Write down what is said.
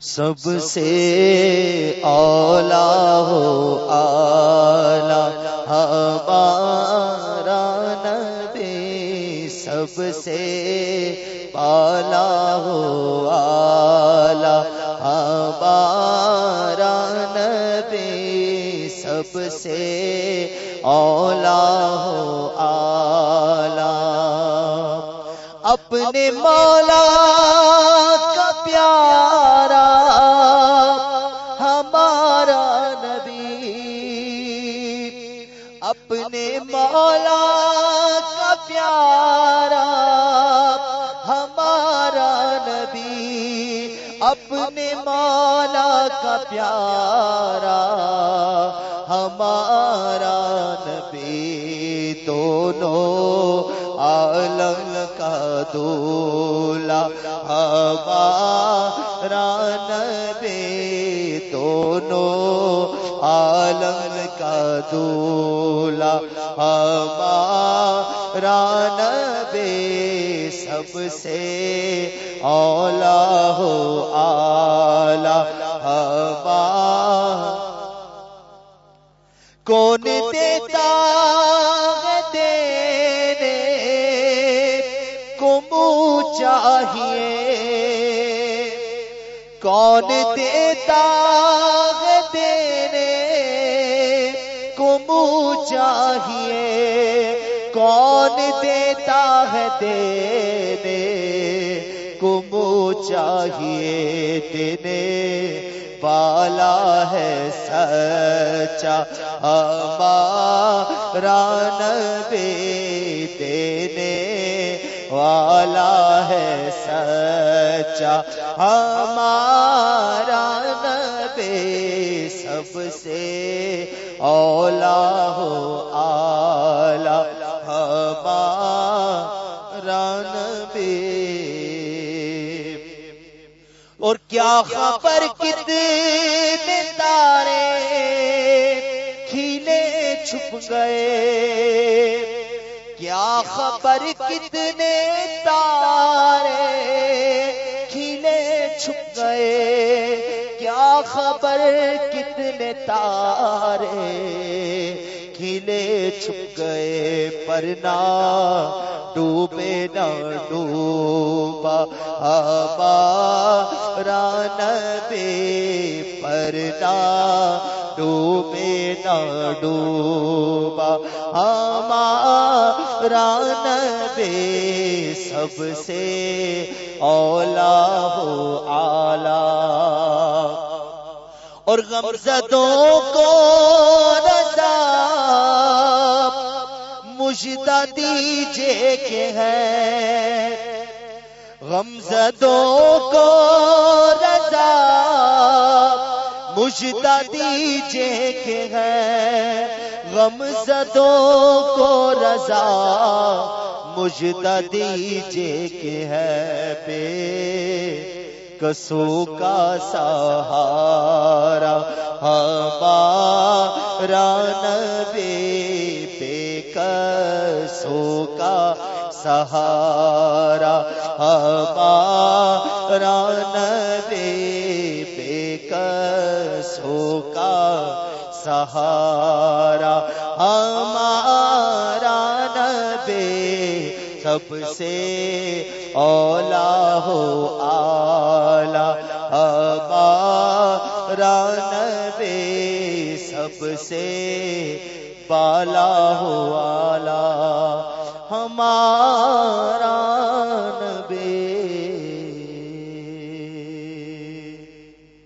سب سے اولا ہو آلہ ہمارا نبی سب سے پالا ہو آلہ ہمارا نبی سب سے اولا ہو آلہ اپنے مولا کا پیارا مولا کا پیارا، ہمارا نبی اپنے مولا کا پیارا، ہمارا نبی دونوں عالم کا دولا ہمارا نبی دونوں عالم کا دولا ہمارا نبی سب سے اولا ہو آلہ ہمارا کون دیتا دینے کو منہ چاہیے؟ کون دیتا چاہیے؟ کون دیتا ہے دینے؟ کو چاہیے دینے؟ والا ہے سچا، ہمارا نبی دینے۔ والا ہے سچا، ہمارا نبی سب سے اولا۔ ہمارا نبی اور کیا خبر کتنے تارے کھیلے چھپ گئے؟ کیا خبر کتنے تارے کھیلے چھپ گئے؟ کیا خبر کتنے تارے کھیلے چھپ گئے پرنا ڈوبے، نہ ڈوبا۔ ہمارا نبی پرنا ڈوبے، نہ ڈوبا۔ ہمارا نبی سب سے اولا ہو آلہ۔ اور غمزدوں کو مجدہ دیجے کے ہے غمزدوں کو رضا مجدہ دیجے کے ہے غمزدوں کو رضا مجدہ دیجے کے ہے بے کسو کا سہارا، ہمارا نبی بے کر کسو کا سہارا، ہمارا نبی بے کسو کا سہارا، ہمارا نبی سب سے اولا ہو آلہ ہمارا نبی سب سے بالا ہو والا ہمارا